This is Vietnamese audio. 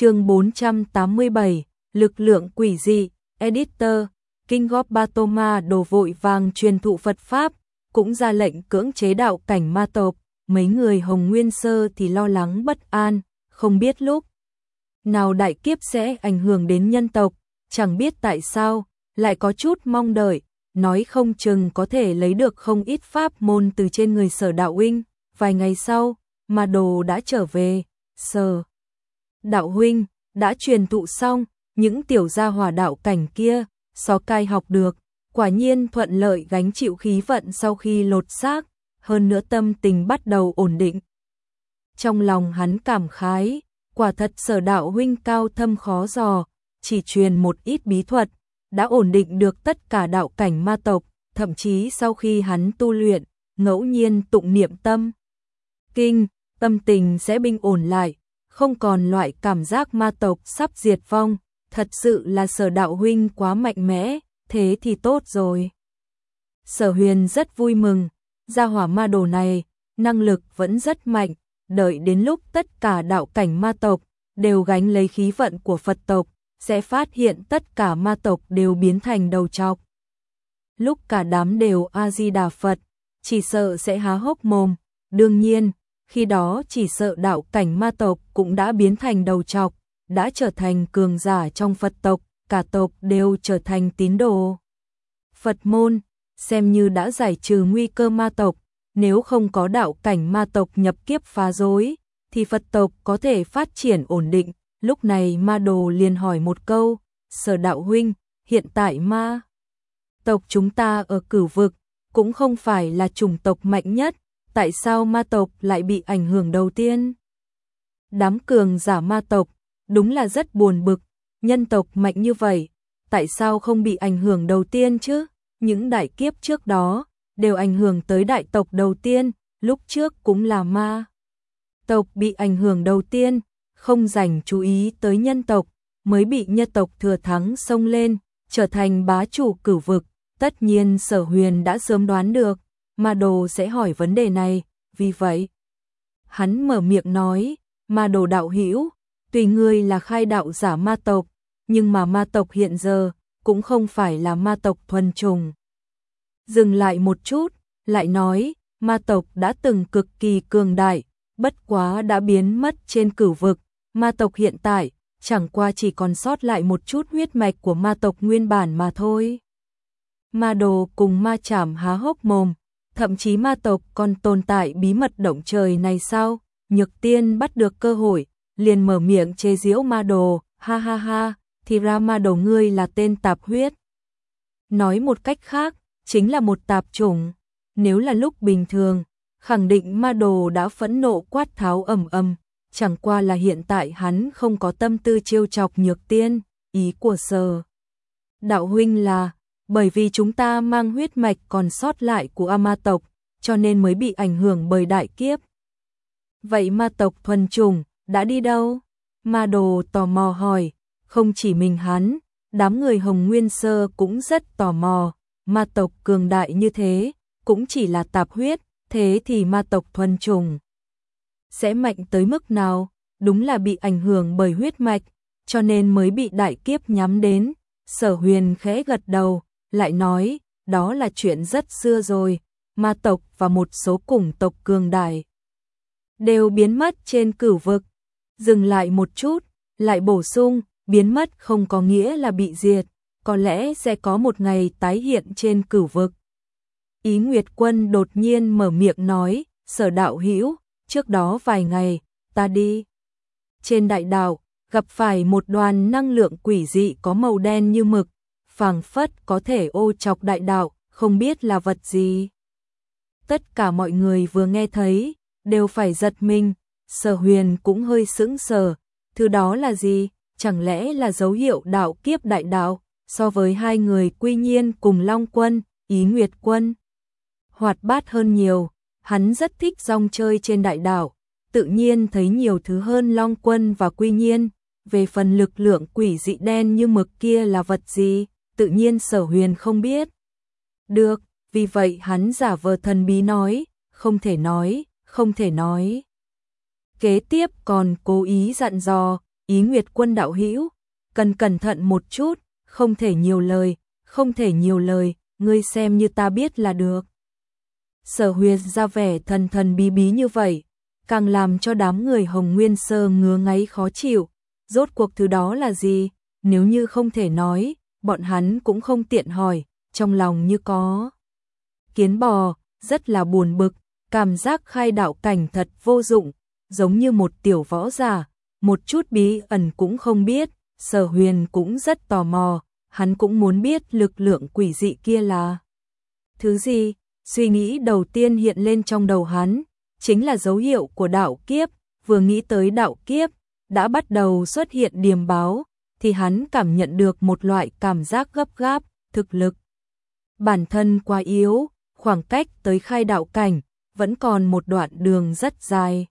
chương 487, lực lượng quỷ dị, editor, King of Batoma đồ vội vàng truyền thụ Phật Pháp, cũng ra lệnh cưỡng chế đạo cảnh ma tộc, mấy người Hồng Nguyên Sơ thì lo lắng bất an, không biết lúc nào đại kiếp sẽ ảnh hưởng đến nhân tộc, chẳng biết tại sao, lại có chút mong đợi, nói không chừng có thể lấy được không ít pháp môn từ trên người sở đạo huynh, vài ngày sau, mà đồ đã trở về, sở. Đạo huynh, đã truyền thụ xong, những tiểu gia hỏa đạo cảnh kia, so cai học được, quả nhiên thuận lợi gánh chịu khí vận sau khi lột xác, hơn nữa tâm tình bắt đầu ổn định. Trong lòng hắn cảm khái, quả thật sở đạo huynh cao thâm khó dò, chỉ truyền một ít bí thuật, đã ổn định được tất cả đạo cảnh ma tộc, thậm chí sau khi hắn tu luyện, ngẫu nhiên tụng niệm tâm. Kinh, tâm tình sẽ bình ổn lại, không còn loại cảm giác ma tộc sắp diệt vong, thật sự là sở đạo huynh quá mạnh mẽ, thế thì tốt rồi. Sở huyền rất vui mừng, gia hỏa ma đồ này, năng lực vẫn rất mạnh, đợi đến lúc tất cả đạo cảnh ma tộc đều gánh lấy khí vận của Phật tộc, sẽ phát hiện tất cả ma tộc đều biến thành đầu trọc. Lúc cả đám đều A-di-đà Phật, chỉ sợ sẽ há hốc mồm, đương nhiên, khi đó chỉ sợ đạo cảnh ma tộc cũng đã biến thành đầu trọc, đã trở thành cường giả trong Phật tộc, cả tộc đều trở thành tín đồ. Phật môn, xem như đã giải trừ nguy cơ ma tộc, nếu không có đạo cảnh ma tộc nhập kiếp phá rối, thì Phật tộc có thể phát triển ổn định. Lúc này ma đồ liền hỏi một câu, sở đạo huynh, hiện tại ma tộc chúng ta ở cửu vực, cũng không phải là chủng tộc mạnh nhất, tại sao ma tộc lại bị ảnh hưởng đầu tiên? Đám cường giả ma tộc, đúng là rất buồn bực, nhân tộc mạnh như vậy, tại sao không bị ảnh hưởng đầu tiên chứ? Những đại kiếp trước đó, đều ảnh hưởng tới đại tộc đầu tiên, lúc trước cũng là ma. Tộc bị ảnh hưởng đầu tiên, không dành chú ý tới nhân tộc, mới bị nhân tộc thừa thắng xông lên, trở thành bá chủ cửu vực. Tất nhiên sở huyền đã sớm đoán được, ma đồ sẽ hỏi vấn đề này, vì vậy. Hắn mở miệng nói, ma đồ đạo hữu tùy ngươi là khai đạo giả ma tộc, nhưng mà ma tộc hiện giờ cũng không phải là ma tộc thuần trùng. Dừng lại một chút, lại nói, ma tộc đã từng cực kỳ cường đại, bất quá đã biến mất trên cửu vực, ma tộc hiện tại chẳng qua chỉ còn sót lại một chút huyết mạch của ma tộc nguyên bản mà thôi. Ma đồ cùng ma chảm há hốc mồm, thậm chí ma tộc còn tồn tại bí mật động trời này sao? Nhược tiên bắt được cơ hội, liền mở miệng chê giễu ma đồ, ha ha ha, thì ra ma đồ ngươi là tên tạp huyết. Nói một cách khác, chính là một tạp chủng. Nếu là lúc bình thường, khẳng định ma đồ đã phẫn nộ quát tháo ầm ầm, chẳng qua là hiện tại hắn không có tâm tư trêu chọc nhược tiên, ý của sờ. Đạo huynh là, bởi vì chúng ta mang huyết mạch còn sót lại của ama tộc, cho nên mới bị ảnh hưởng bởi đại kiếp. Vậy ma tộc thuần trùng, đã đi đâu? Ma đồ tò mò hỏi, không chỉ mình hắn, đám người Hồng Nguyên Sơ cũng rất tò mò, ma tộc cường đại như thế, cũng chỉ là tạp huyết, thế thì ma tộc thuần trùng. Sẽ mạnh tới mức nào? Đúng là bị ảnh hưởng bởi huyết mạch, cho nên mới bị đại kiếp nhắm đến. Sở huyền khẽ gật đầu, lại nói, đó là chuyện rất xưa rồi, ma tộc và một số cùng tộc cường đại đều biến mất trên cửu vực. Dừng lại một chút, lại bổ sung, biến mất không có nghĩa là bị diệt, có lẽ sẽ có một ngày tái hiện trên cửu vực. Ý Nguyệt Quân đột nhiên mở miệng nói, sở đạo hữu trước đó vài ngày, ta đi. Trên đại đạo, gặp phải một đoàn năng lượng quỷ dị có màu đen như mực, phảng phất có thể ô chọc đại đạo, không biết là vật gì. Tất cả mọi người vừa nghe thấy, đều phải giật mình, sở huyền cũng hơi sững sờ, thứ đó là gì, chẳng lẽ là dấu hiệu đạo kiếp đại đạo, so với hai người quy nhiên cùng Long Quân, Ý Nguyệt Quân. Hoạt bát hơn nhiều, hắn rất thích rong chơi trên đại đảo, tự nhiên thấy nhiều thứ hơn Long Quân và Quy Nhiên, về phần lực lượng quỷ dị đen như mực kia là vật gì, tự nhiên sở huyền không biết. Được, vì vậy hắn giả vờ thần bí nói, không thể nói, không thể nói. Kế tiếp còn cố ý dặn dò, ý Nguyệt Quân đạo hữu, cần cẩn thận một chút, không thể nhiều lời, không thể nhiều lời, ngươi xem như ta biết là được. Sở huyệt ra vẻ thần thần bí bí như vậy, càng làm cho đám người Hồng Nguyên Sơ ngứa ngáy khó chịu. Rốt cuộc thứ đó là gì? Nếu như không thể nói, bọn hắn cũng không tiện hỏi, trong lòng như có. Kiến bò, rất là buồn bực, cảm giác khai đạo cảnh thật vô dụng, giống như một tiểu võ giả, một chút bí ẩn cũng không biết, sở huyền cũng rất tò mò, hắn cũng muốn biết lực lượng quỷ dị kia là thứ gì, suy nghĩ đầu tiên hiện lên trong đầu hắn, chính là dấu hiệu của đạo kiếp, vừa nghĩ tới đạo kiếp, đã bắt đầu xuất hiện điềm báo, thì hắn cảm nhận được một loại cảm giác gấp gáp, thực lực. Bản thân quá yếu, khoảng cách tới khai đạo cảnh, vẫn còn một đoạn đường rất dài.